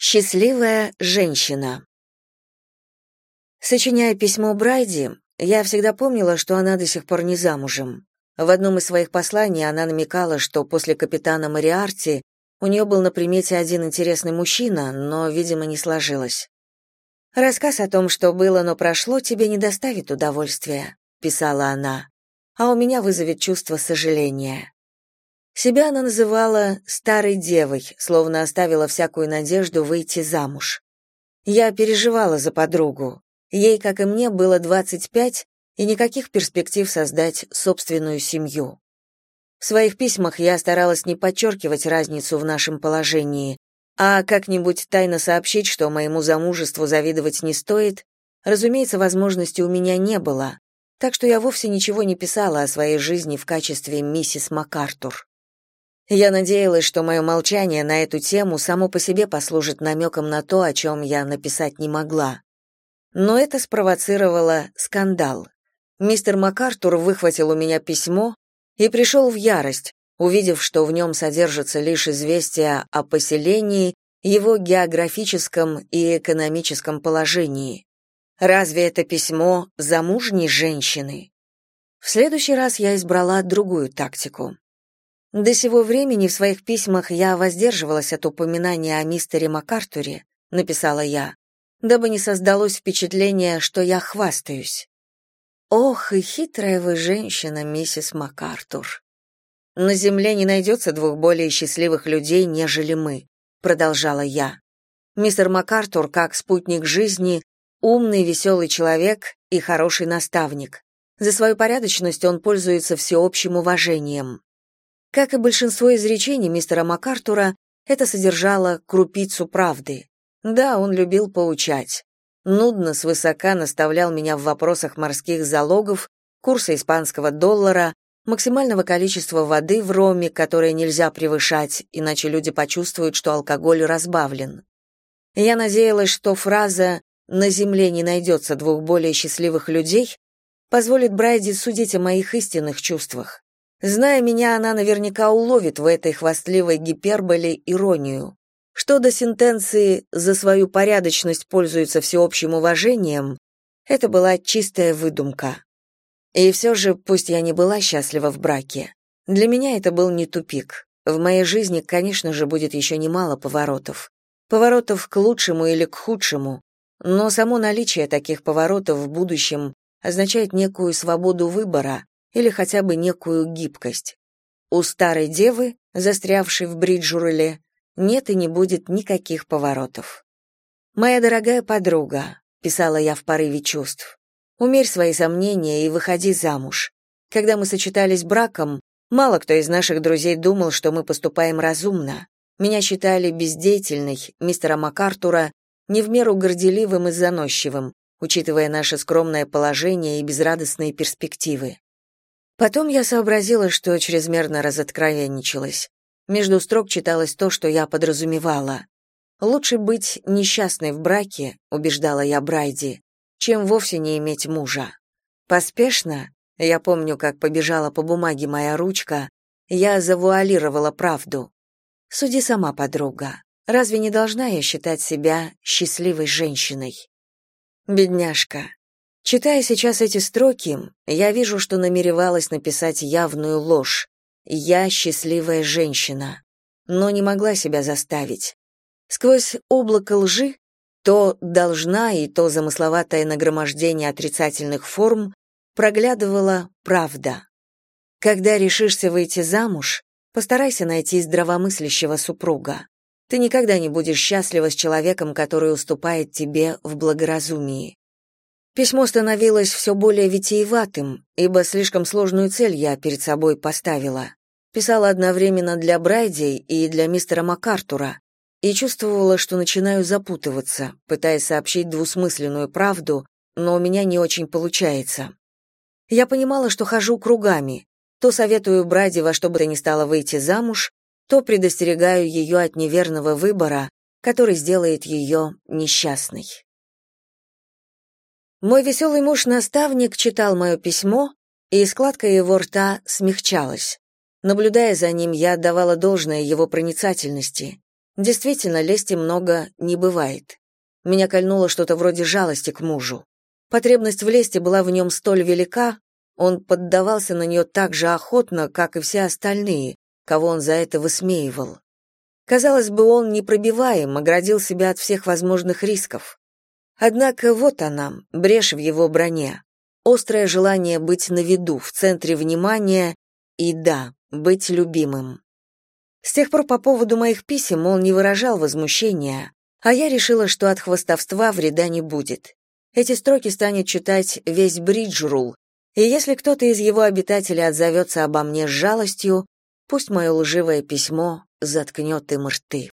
Счастливая женщина. Сочиняя письмо Брайди, я всегда помнила, что она до сих пор не замужем. В одном из своих посланий она намекала, что после капитана Мариарти у нее был на примете один интересный мужчина, но, видимо, не сложилось. «Рассказ о том, что было, но прошло, тебе не доставит удовольствия», — писала она, «а у меня вызовет чувство сожаления». Себя она называла «старой девой», словно оставила всякую надежду выйти замуж. Я переживала за подругу. Ей, как и мне, было 25, и никаких перспектив создать собственную семью. В своих письмах я старалась не подчеркивать разницу в нашем положении, а как-нибудь тайно сообщить, что моему замужеству завидовать не стоит, разумеется, возможности у меня не было, так что я вовсе ничего не писала о своей жизни в качестве миссис МакАртур. Я надеялась, что мое молчание на эту тему само по себе послужит намеком на то, о чем я написать не могла. Но это спровоцировало скандал. Мистер МакАртур выхватил у меня письмо и пришел в ярость, увидев, что в нем содержится лишь известие о поселении, его географическом и экономическом положении. Разве это письмо замужней женщины? В следующий раз я избрала другую тактику. До сего времени в своих письмах я воздерживалась от упоминания о мистере МакАртуре, написала я, дабы не создалось впечатление, что я хвастаюсь. Ох, и хитрая вы женщина, миссис МакАртур. На земле не найдется двух более счастливых людей, нежели мы, продолжала я. Мистер МакАртур, как спутник жизни, умный, веселый человек и хороший наставник. За свою порядочность он пользуется всеобщим уважением. Как и большинство изречений мистера МакАртура, это содержало крупицу правды. Да, он любил поучать. Нудно свысока наставлял меня в вопросах морских залогов, курса испанского доллара, максимального количества воды в роме, которое нельзя превышать, иначе люди почувствуют, что алкоголь разбавлен. Я надеялась, что фраза «на земле не найдется двух более счастливых людей» позволит Брайди судить о моих истинных чувствах. Зная меня, она наверняка уловит в этой хвастливой гиперболе иронию. Что до сентенции «за свою порядочность пользуется всеобщим уважением», это была чистая выдумка. И все же, пусть я не была счастлива в браке, для меня это был не тупик. В моей жизни, конечно же, будет еще немало поворотов. Поворотов к лучшему или к худшему, но само наличие таких поворотов в будущем означает некую свободу выбора, или хотя бы некую гибкость. У старой девы, застрявшей в бриджуреле, нет и не будет никаких поворотов. «Моя дорогая подруга», — писала я в порыве чувств, «умерь свои сомнения и выходи замуж. Когда мы сочетались браком, мало кто из наших друзей думал, что мы поступаем разумно. Меня считали бездеятельной, мистера МакАртура, не в меру горделивым и заносчивым, учитывая наше скромное положение и безрадостные перспективы. Потом я сообразила, что чрезмерно разоткровенничалась. Между строк читалось то, что я подразумевала. Лучше быть несчастной в браке, убеждала я Брайди, чем вовсе не иметь мужа. Поспешно, я помню, как побежала по бумаге моя ручка, я завуалировала правду. Суди сама, подруга. Разве не должна я считать себя счастливой женщиной? Бедняжка, Читая сейчас эти строки, я вижу, что намеревалась написать явную ложь. Я счастливая женщина, но не могла себя заставить. Сквозь облако лжи, то должна и то замысловатое нагромождение отрицательных форм проглядывала правда. Когда решишься выйти замуж, постарайся найти здравомыслящего супруга. Ты никогда не будешь счастлива с человеком, который уступает тебе в благоразумии. Письмо становилось все более витиеватым, ибо слишком сложную цель я перед собой поставила. Писала одновременно для Брайди и для мистера МакАртура, и чувствовала, что начинаю запутываться, пытаясь сообщить двусмысленную правду, но у меня не очень получается. Я понимала, что хожу кругами. То советую Брайди во что бы то ни стало выйти замуж, то предостерегаю ее от неверного выбора, который сделает ее несчастной. Мой веселый муж-наставник читал мое письмо, и складка его рта смягчалась. Наблюдая за ним, я отдавала должное его проницательности. Действительно, лести много не бывает. Меня кольнуло что-то вроде жалости к мужу. Потребность в лести была в нем столь велика, он поддавался на нее так же охотно, как и все остальные, кого он за это высмеивал. Казалось бы, он непробиваем, оградил себя от всех возможных рисков. Однако вот она, брешь в его броне. Острое желание быть на виду, в центре внимания и, да, быть любимым. С тех пор по поводу моих писем он не выражал возмущения, а я решила, что от хвостовства вреда не будет. Эти строки станет читать весь Бриджрул, и если кто-то из его обитателей отзовется обо мне с жалостью, пусть мое лживое письмо заткнет им рты.